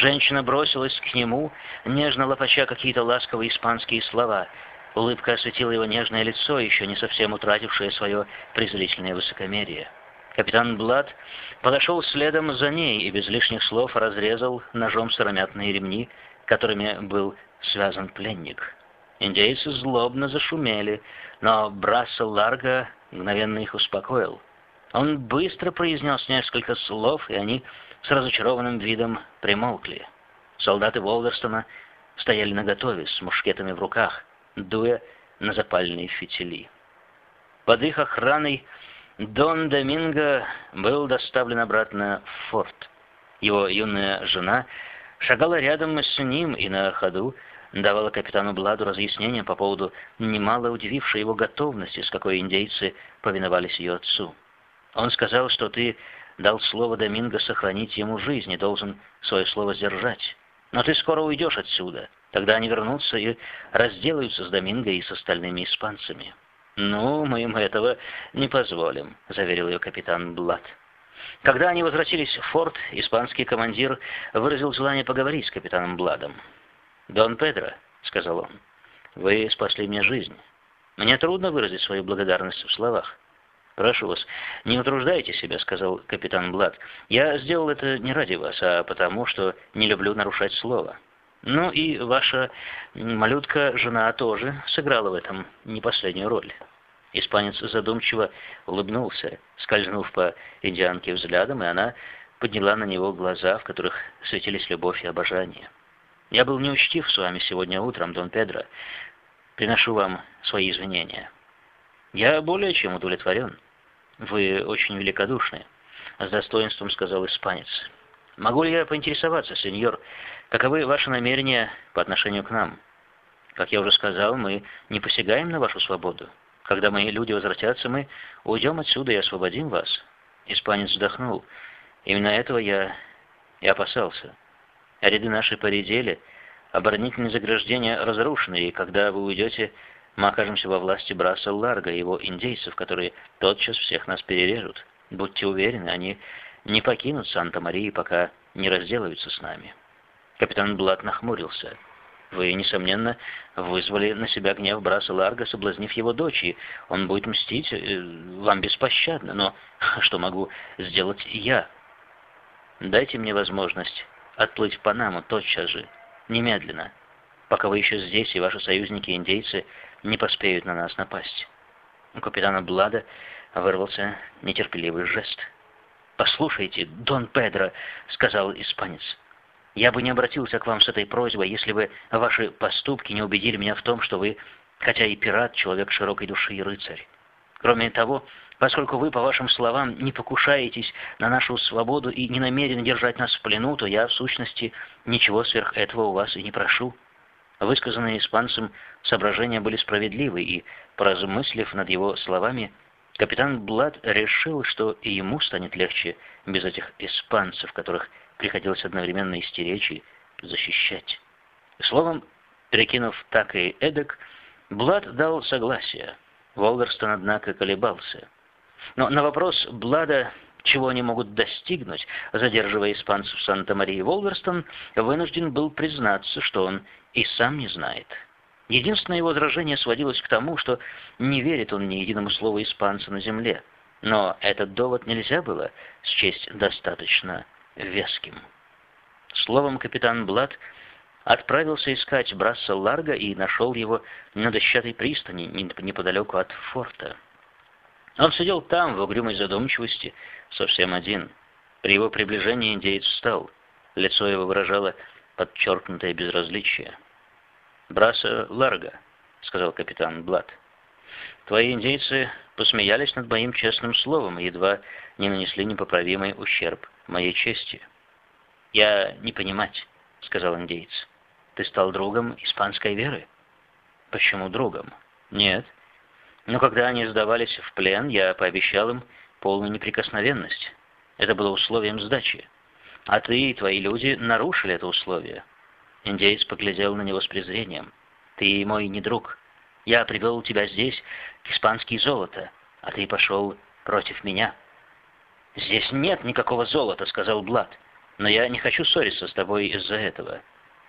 Женщина бросилась к нему, нежно лопача какие-то ласковые испанские слова. Улыбка осветила его нежное лицо, еще не совсем утратившее свое презрительное высокомерие. Капитан Блад подошел следом за ней и без лишних слов разрезал ножом сыромятные ремни, которыми был связан пленник. Индейцы злобно зашумели, но Брасса Ларго мгновенно их успокоил. Он быстро произнес несколько слов, и они с разочарованным видом примолкли. Солдаты Волверстона стояли наготове с мушкетами в руках, дуя на запальные фитили. Под их охраной Дон Доминго был доставлен обратно в форт. Его юная жена шагала рядом с ним и на ходу давала капитану Бладу разъяснения по поводу немало удивившей его готовности, с какой индейцы повиновались ее отцу. Он сказал, что ты дал слово Доминго сохранить ему жизнь и должен свое слово сдержать. Но ты скоро уйдешь отсюда. Тогда они вернутся и разделаются с Доминго и с остальными испанцами. «Ну, мы им этого не позволим», — заверил ее капитан Блад. Когда они возвратились в форт, испанский командир выразил желание поговорить с капитаном Бладом. «Дон Педро», — сказал он, — «вы спасли мне жизнь. Мне трудно выразить свою благодарность в словах. «Прошу вас, не утруждайте себя», — сказал капитан Блад. «Я сделал это не ради вас, а потому, что не люблю нарушать слово». Ну и ваша малютка-жена тоже сыграла в этом не последнюю роль. Испанец задумчиво улыбнулся, скользнув по индианке взглядом, и она подняла на него глаза, в которых светились любовь и обожание. «Я был неучтив с вами сегодня утром, Дон Педро. Приношу вам свои извинения. Я более чем удовлетворен. Вы очень великодушны», — с достоинством сказал испанец. «Могу ли я поинтересоваться, сеньор, каковы ваши намерения по отношению к нам? Как я уже сказал, мы не посягаем на вашу свободу. Когда мои люди возвратятся, мы уйдем отсюда и освободим вас». Испанец вздохнул. «Именно этого я и опасался. Ряды наши поредели, оборонительные заграждения разрушены, и когда вы уйдете, мы окажемся во власти Браса Ларга и его индейцев, которые тотчас всех нас перережут. Будьте уверены, они не покинут Санта-Марии, пока не разделаются с нами». Капитан Блат нахмурился. «Вы, несомненно, вызвали на себя гнев Браса Ларга, соблазнив его дочь, и он будет мстить э, вам беспощадно. Но что могу сделать я? Дайте мне возможность отплыть в Панаму тотчас же, немедленно, пока вы еще здесь, и ваши союзники-индейцы не поспеют на нас напасть». У капитана Блада вырвался нетерпеливый жест. «Послушайте, Дон Педро», — сказал испанец, — «я бы не обратился к вам с этой просьбой, если бы ваши поступки не убедили меня в том, что вы, хотя и пират, человек широкой души и рыцарь. Кроме того, поскольку вы, по вашим словам, не покушаетесь на нашу свободу и не намерены держать нас в плену, то я, в сущности, ничего сверх этого у вас и не прошу». Высказанные испанцем соображения были справедливы, и, поразмыслив над его словами, Капитан Блад решил, что и ему станет легче без этих испанцев, которых приходилось одновременно истеречь и защищать. Словом, перекинув так и эдак, Блад дал согласие. Волверстон, однако, колебался. Но на вопрос Блада, чего они могут достигнуть, задерживая испанцев в Санта-Марии, Волверстон вынужден был признаться, что он и сам не знает. Единственное его возражение сводилось к тому, что не верит он ни единому слову испанца на земле. Но этот довод нельзя было счесть достаточно веским. Словом, капитан Блад отправился искать Брасса Ларга и нашел его на дощатой пристани неподалеку от форта. Он сидел там, в угрюмой задумчивости, совсем один. При его приближении индеец встал. Лицо его выражало подчеркнутое безразличие. «Браса Ларго», — сказал капитан Блад. «Твои индейцы посмеялись над моим честным словом и едва не нанесли непоправимый ущерб моей чести». «Я не понимать», — сказал индейец. «Ты стал другом испанской веры?» «Почему другом?» «Нет. Но когда они сдавались в плен, я пообещал им полную неприкосновенность. Это было условием сдачи. А ты и твои люди нарушили это условие. Индеец поглядел на него с презрением. «Ты мой не друг. Я привел тебя здесь, к испанский золото, а ты пошел против меня». «Здесь нет никакого золота», — сказал Блад. но я не хочу ссориться с тобой из-за этого.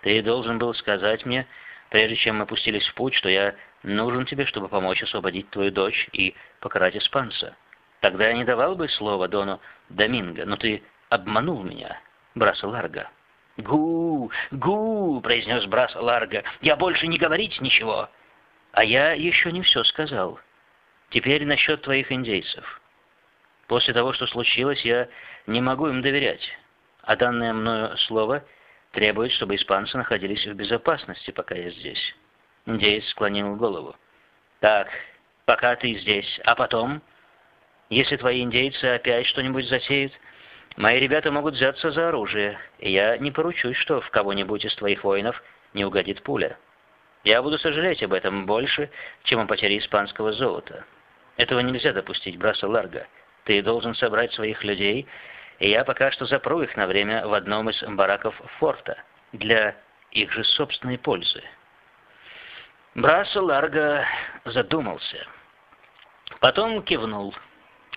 Ты должен был сказать мне, прежде чем мы пустились в путь, что я нужен тебе, чтобы помочь освободить твою дочь и покарать испанца. Тогда я не давал бы слова Дону Доминго, но ты обманул меня, Браса Ларго». «Гу, гу!» — произнес Брас Ларго. «Я больше не говорить ничего!» «А я еще не все сказал. Теперь насчет твоих индейцев. После того, что случилось, я не могу им доверять, а данное мною слово требует, чтобы испанцы находились в безопасности, пока я здесь». Индеец склонил голову. «Так, пока ты здесь, а потом...» «Если твои индейцы опять что-нибудь затеют...» Мои ребята могут взяться за оружие, и я не поручусь, что в кого-нибудь из твоих воинов не угодит пуля. Я буду сожалеть об этом больше, чем о потере испанского золота. Этого нельзя допустить, Браса Ларго. Ты должен собрать своих людей, и я пока что запру их на время в одном из бараков форта, для их же собственной пользы. Браса Ларго задумался. Потом кивнул.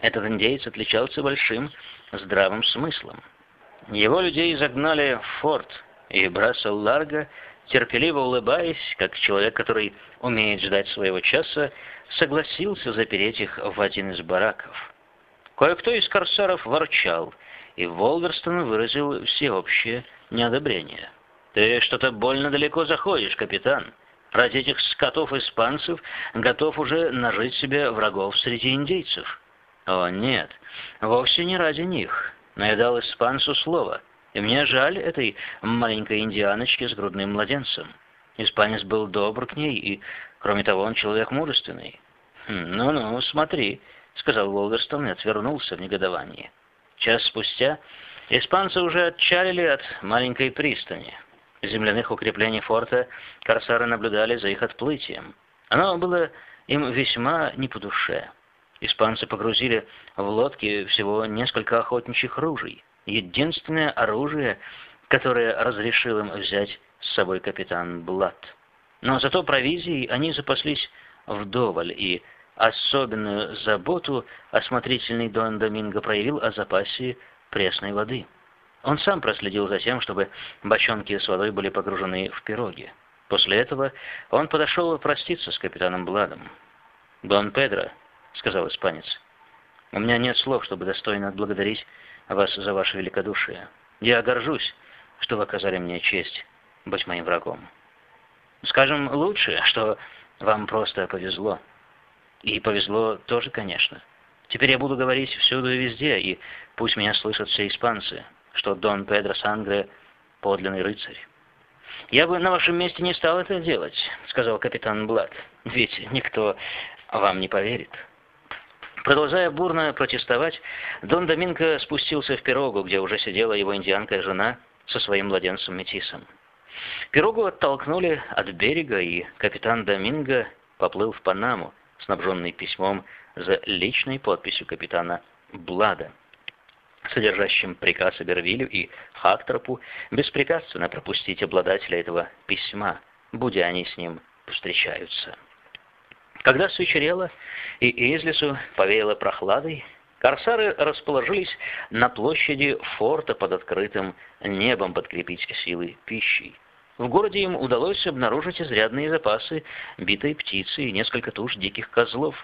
Этот индейец отличался большим здравым смыслом. Его людей загнали в форт, и Брасел Ларго, терпеливо улыбаясь, как человек, который умеет ждать своего часа, согласился запереть их в один из бараков. Кое-кто из корсаров ворчал, и Волверстон выразил всеобщее неодобрение. «Ты что-то больно далеко заходишь, капитан. Ради этих скотов-испанцев готов уже нажить себе врагов среди индейцев». О, нет, вовсе не ради них. Но я дал испанцу слово, и мне жаль этой маленькой индианочки с грудным младенцем. Испанец был добр к ней, и, кроме того, он человек мужественный. Хм, «Ну-ну, смотри», — сказал Волверстон и отвернулся в негодовании. Час спустя испанцы уже отчалили от маленькой пристани. Земляных укреплений форта корсары наблюдали за их отплытием. Оно было им весьма не по душе. Испанцы погрузили в лодки всего несколько охотничьих ружей. Единственное оружие, которое разрешил им взять с собой капитан Блад. Но зато провизией они запаслись вдоволь, и особенную заботу осмотрительный Дон Доминго проявил о запасе пресной воды. Он сам проследил за тем, чтобы бочонки с водой были погружены в пироги. После этого он подошел проститься с капитаном Бладом. «Дон Педро», — сказал испанец. «У меня нет слов, чтобы достойно отблагодарить вас за ваше великодушие. Я горжусь, что вы оказали мне честь быть моим врагом. Скажем лучше, что вам просто повезло. И повезло тоже, конечно. Теперь я буду говорить всюду и везде, и пусть меня слышат все испанцы, что Дон Педро Сангре — подлинный рыцарь. «Я бы на вашем месте не стал это делать», — сказал капитан Блад, — «ведь никто вам не поверит». Продолжая бурно протестовать, Дон Доминго спустился в пирогу, где уже сидела его индианка жена со своим младенцем-метисом. Пирогу оттолкнули от берега, и капитан Доминго поплыл в Панаму, снабженный письмом за личной подписью капитана Блада, содержащим приказ Эбервилю и Хактропу беспрекословно пропустить обладателя этого письма, будя они с ним встречаются. Когда свечерело и из лесу повеяло прохладой, корсары расположились на площади форта под открытым небом подкрепить силы пищей. В городе им удалось обнаружить изрядные запасы битой птицы и несколько туш диких козлов,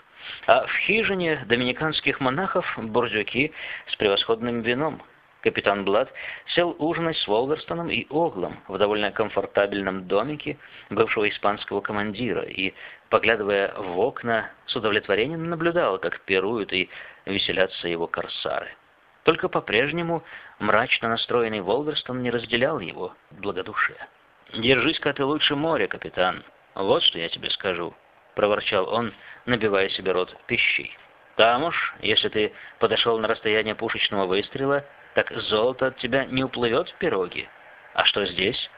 а в хижине доминиканских монахов бурдюки с превосходным вином. Капитан Блад сел ужинать с Волверстоном и Оглом в довольно комфортабельном домике бывшего испанского командира и, поглядывая в окна, с удовлетворением наблюдал, как пируют и веселятся его корсары. Только по-прежнему мрачно настроенный Волверстон не разделял его благодушие. «Держись-ка ты лучше моря, капитан. Вот что я тебе скажу», — проворчал он, набивая себе рот пищей. «Там уж, если ты подошел на расстояние пушечного выстрела, так золото от тебя не уплывет в пироги. А что здесь?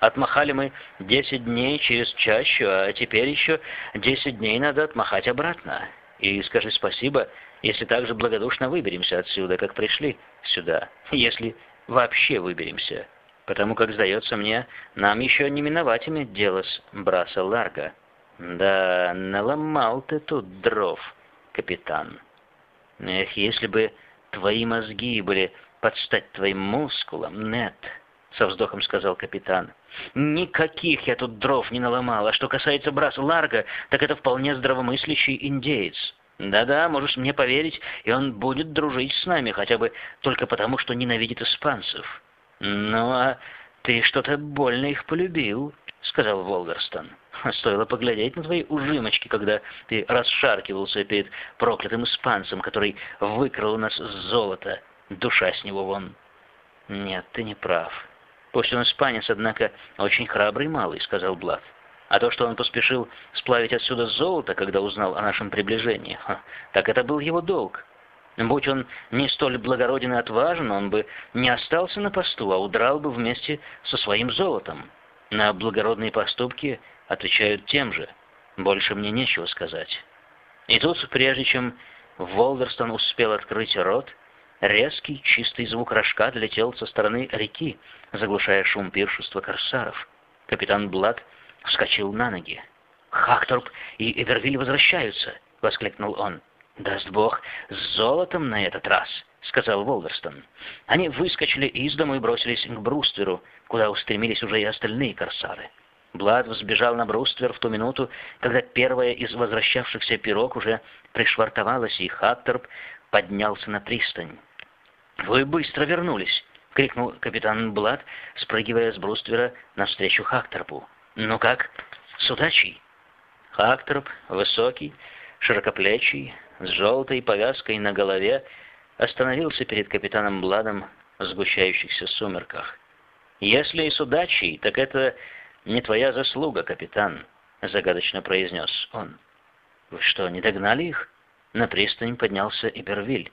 Отмахали мы десять дней через чащу, а теперь еще десять дней надо отмахать обратно. И скажи спасибо, если так же благодушно выберемся отсюда, как пришли сюда, если вообще выберемся. Потому как, сдается мне, нам еще не миновать иметь дело с Браса Ларго. Да, наломал ты тут дров, капитан. Эх, если бы твои мозги были под твоим мускулам, нет, — со вздохом сказал капитан. Никаких я тут дров не наломал, а что касается Браса Ларга, так это вполне здравомыслящий индеец. Да-да, можешь мне поверить, и он будет дружить с нами, хотя бы только потому, что ненавидит испанцев. Ну, а ты что-то больно их полюбил, — сказал Волгарстон. Стоило поглядеть на твои ужимочки, когда ты расшаркивался перед проклятым испанцем, который выкрал у нас золото. Душа с него вон. Нет, ты не прав. Пусть он испанец, однако очень храбрый малый, сказал Блад. А то, что он поспешил сплавить отсюда золото, когда узнал о нашем приближении, так это был его долг. Будь он не столь благороден и отважен, он бы не остался на посту, а удрал бы вместе со своим золотом. На благородные поступки отвечают тем же. Больше мне нечего сказать. И тут, прежде чем Волдерстон успел открыть рот, резкий, чистый звук рожка долетел со стороны реки, заглушая шум пиршества корсаров. Капитан Блад вскочил на ноги. «Хагторп и Ибервиль возвращаются!» — воскликнул он. «Даст Бог, с золотом на этот раз!» — сказал Волверстон. Они выскочили из дому и бросились к брустверу, куда устремились уже и остальные корсары. Блад взбежал на бруствер в ту минуту, когда первая из возвращавшихся пирог уже пришвартовалась, и Хагторп поднялся на пристань. «Вы быстро вернулись!» — крикнул капитан Блад, спрыгивая с бруствера навстречу Хакторпу. «Ну как, с удачей?» Хакторп, высокий, широкоплечий, с желтой повязкой на голове, остановился перед капитаном Бладом в сгущающихся сумерках. «Если и с удачей, так это не твоя заслуга, капитан», — загадочно произнес он. «Вы что, не догнали их?» На пристань поднялся Ибервиль.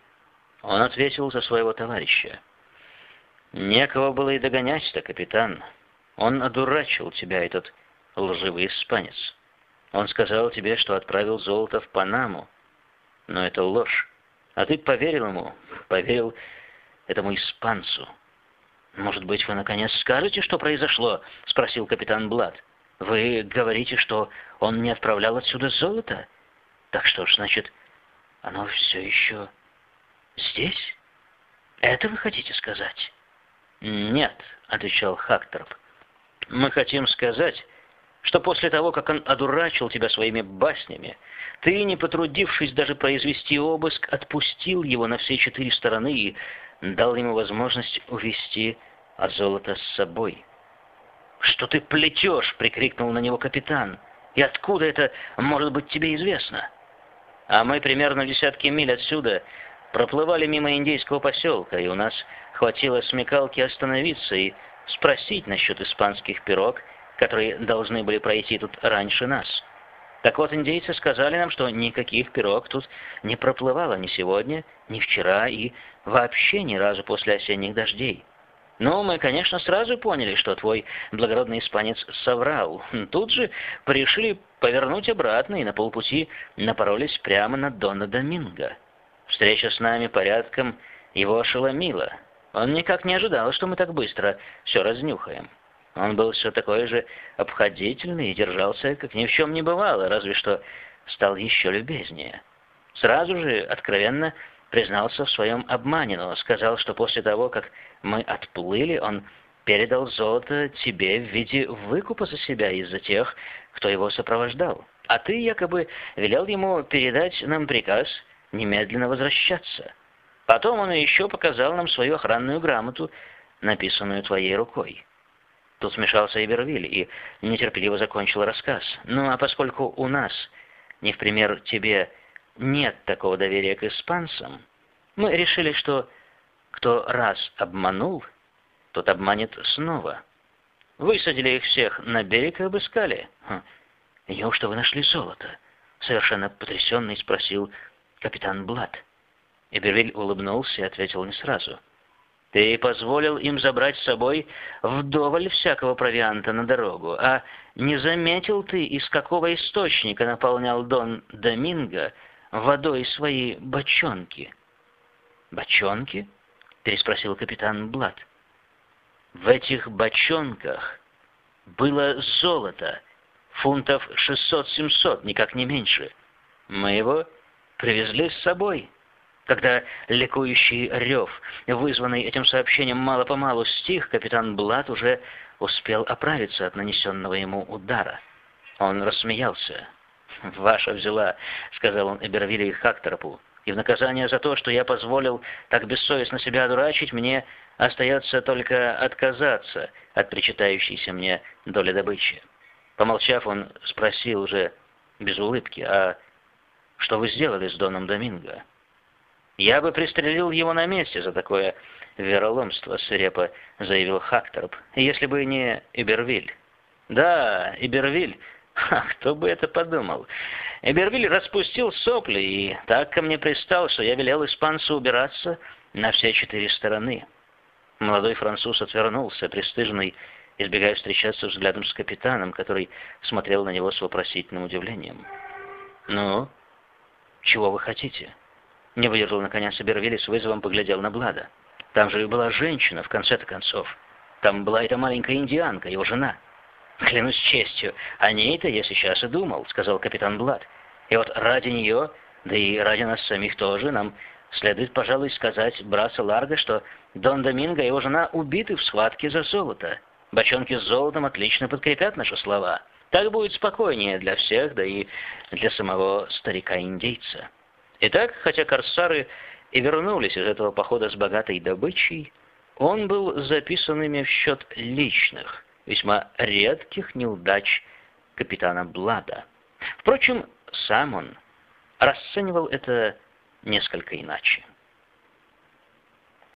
Он ответил за своего товарища. «Некого было и догонять-то, капитан. Он одурачил тебя, этот лживый испанец. Он сказал тебе, что отправил золото в Панаму, но это ложь. А ты поверил ему, поверил этому испанцу. «Может быть, вы наконец скажете, что произошло?» — спросил капитан Блад. «Вы говорите, что он не отправлял отсюда золото? Так что ж, значит, оно все еще здесь? Это вы хотите сказать?» «Нет», — отвечал Хакторп. «Мы хотим сказать, что после того, как он одурачил тебя своими баснями, ты, не потрудившись даже произвести обыск, отпустил его на все четыре стороны и дал ему возможность увести от золота с собой. «Что ты плетешь?» — прикрикнул на него капитан. «И откуда это может быть тебе известно?» «А мы примерно десятки миль отсюда проплывали мимо индейского поселка, и у нас хватило смекалки остановиться и спросить насчет испанских пирог, которые должны были пройти тут раньше нас. Так вот, индейцы сказали нам, что никаких пирог тут не проплывало ни сегодня, ни вчера и вообще ни разу после осенних дождей. Ну, мы, конечно, сразу поняли, что твой благородный испанец соврал. Тут же решили повернуть обратно и на полпути напоролись прямо на Дона Доминго. Встреча с нами порядком его ошеломила. Он никак не ожидал, что мы так быстро все разнюхаем. Он был все такой же обходительный и держался, как ни в чем не бывало, разве что стал еще любезнее. Сразу же, откровенно, признался в своем обмане, но сказал, что после того, как мы отплыли, он передал золото тебе в виде выкупа за себя из-за тех, кто его сопровождал. А ты якобы велел ему передать нам приказ немедленно возвращаться. Потом он еще показал нам свою охранную грамоту, написанную твоей рукой. Тут смешался Ибервиль и нетерпеливо закончил рассказ. Ну, а поскольку у нас, не в пример тебе, нет такого доверия к испанцам, мы решили, что кто раз обманул, тот обманет снова. Высадили их всех на берег и обыскали. Хм. «Неужто вы нашли золото?» — совершенно потрясенный спросил капитан Блад. Эбервиль улыбнулся и ответил не сразу — ты позволил им забрать с собой вдоволь всякого провианта на дорогу, а не заметил ты, из какого источника наполнял Дон Доминго водой свои бочонки?» «Бочонки?» — переспросил капитан Блад. «В этих бочонках было золото, фунтов 600-700, никак не меньше. Мы его привезли с собой». Когда ликующий рев, вызванный этим сообщением, мало-помалу стих, капитан Блад уже успел оправиться от нанесенного ему удара. Он рассмеялся. «Ваша взяла», — сказал он Эбервиле и Хакторопу. «И в наказание за то, что я позволил так бессовестно себя одурачить, мне остается только отказаться от причитающейся мне доли добычи». Помолчав, он спросил уже без улыбки, «А что вы сделали с Доном Доминго?» «Я бы пристрелил его на месте за такое вероломство», — свирепо заявил Хакторп, «если бы не Ибервиль». «Да, Ибервиль Ха, кто бы это подумал. Эбервиль распустил сопли и так ко мне пристал, что я велел испанцу убираться на все четыре стороны. Молодой француз отвернулся, пристыженный, избегая встречаться взглядом с капитаном, который смотрел на него с вопросительным удивлением. «Ну, чего вы хотите?» Не выдержал, наконец, Эбервиль с вызовом поглядел на Блада. «Там же и была женщина, в конце-то концов. Там была эта маленькая индианка, его жена». «Клянусь честью, о ней-то я сейчас и думал», — сказал капитан Блад. «И вот ради нее, да и ради нас самих тоже, нам следует, пожалуй, сказать Браса Ларго, что Дон Доминго и его жена убиты в схватке за золото. Бочонки с золотом отлично подкрепят наши слова. Так будет спокойнее для всех, да и для самого старика-индейца». Итак, хотя корсары и вернулись из этого похода с богатой добычей, он был записан ими в счет личных – весьма редких неудач капитана Блада. Впрочем, сам он расценивал это несколько иначе.